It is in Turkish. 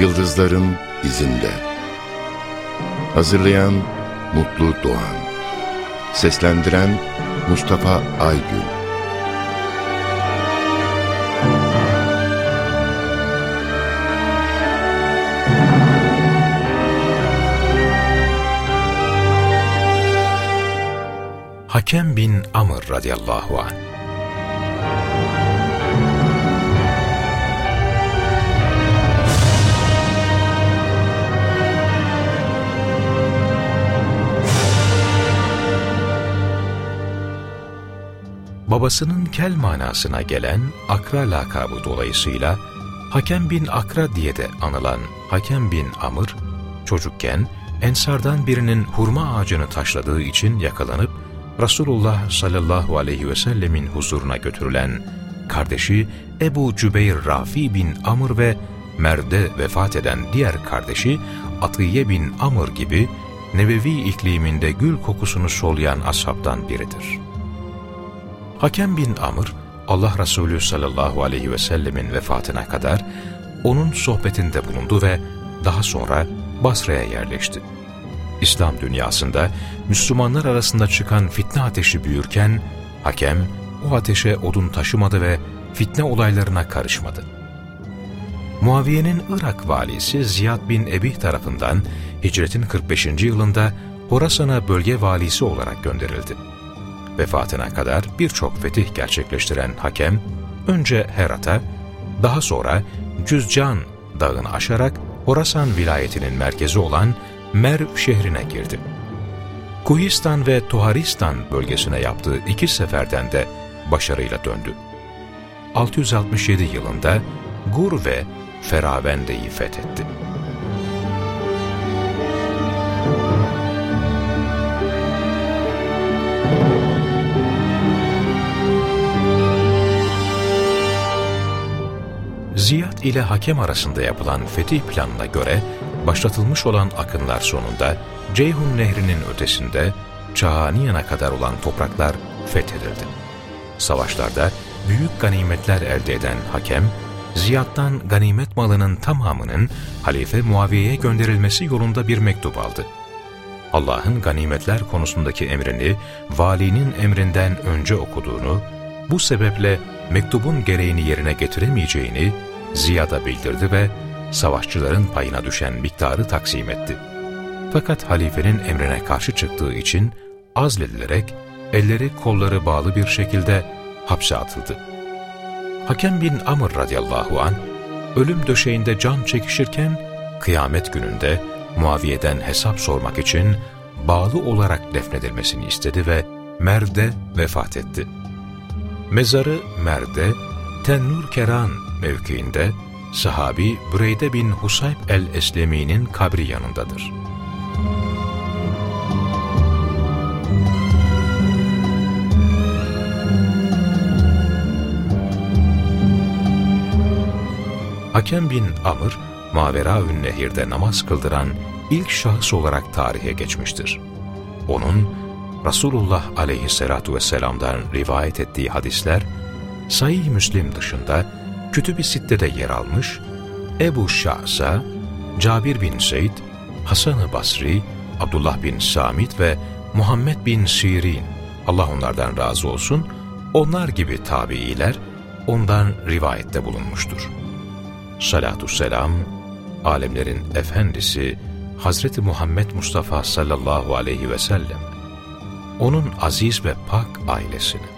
Yıldızların izinde. Hazırlayan Mutlu Doğan. Seslendiren Mustafa Aygün. Hakem bin Amr radıyallahu anh babasının kel manasına gelen Akra lakabı dolayısıyla Hakem bin Akra diye de anılan Hakem bin Amr, çocukken Ensardan birinin hurma ağacını taşladığı için yakalanıp Resulullah sallallahu aleyhi ve sellemin huzuruna götürülen kardeşi Ebu Cübeyr Rafi bin Amr ve Merde vefat eden diğer kardeşi Atiye bin Amr gibi Nebevi ikliminde gül kokusunu soluyan ashabtan biridir. Hakem bin Amr, Allah Resulü sallallahu aleyhi ve sellemin vefatına kadar onun sohbetinde bulundu ve daha sonra Basra'ya yerleşti. İslam dünyasında Müslümanlar arasında çıkan fitne ateşi büyürken, hakem o ateşe odun taşımadı ve fitne olaylarına karışmadı. Muaviye'nin Irak valisi Ziyad bin Ebih tarafından hicretin 45. yılında Horasan'a bölge valisi olarak gönderildi. Vefatına kadar birçok fetih gerçekleştiren hakem, önce Herat'a, daha sonra Cüzcan dağını aşarak Horasan vilayetinin merkezi olan Merv şehrine girdi. Kuhistan ve Tuharistan bölgesine yaptığı iki seferden de başarıyla döndü. 667 yılında Gur ve Feravende'yi fethetti. Ziyad ile hakem arasında yapılan fetih planına göre başlatılmış olan akınlar sonunda Ceyhun Nehri'nin ötesinde Çahaniyan'a kadar olan topraklar fethedildi. Savaşlarda büyük ganimetler elde eden hakem, Ziyad'dan ganimet malının tamamının Halife Muaviye'ye gönderilmesi yolunda bir mektup aldı. Allah'ın ganimetler konusundaki emrini valinin emrinden önce okuduğunu, bu sebeple mektubun gereğini yerine getiremeyeceğini Ziyad'a bildirdi ve savaşçıların payına düşen miktarı taksim etti. Fakat halifenin emrine karşı çıktığı için azledilerek elleri kolları bağlı bir şekilde hapse atıldı. Hakem bin Amr radıyallahu an ölüm döşeğinde can çekişirken kıyamet gününde Muaviye'den hesap sormak için bağlı olarak defnedilmesini istedi ve Merv'de vefat etti. Mezarı Merv'de Tennur Keran mevkiinde sahabi Büreyde bin Husayb el-Eslemi'nin kabri yanındadır. Hakem bin Amr, Maveraün Nehir'de namaz kıldıran ilk şahıs olarak tarihe geçmiştir. Onun, Resulullah aleyhissalatu vesselam'dan rivayet ettiği hadisler, Sahih Müslim dışında Kütüb-i Sitte'de yer almış, Ebu Şa'sa, Cabir bin Zeyd, Hasan-ı Basri, Abdullah bin Samit ve Muhammed bin Sirin, Allah onlardan razı olsun, onlar gibi tabiiler ondan rivayette bulunmuştur. Salatü selam, alemlerin efendisi Hazreti Muhammed Mustafa sallallahu aleyhi ve sellem, onun aziz ve pak ailesini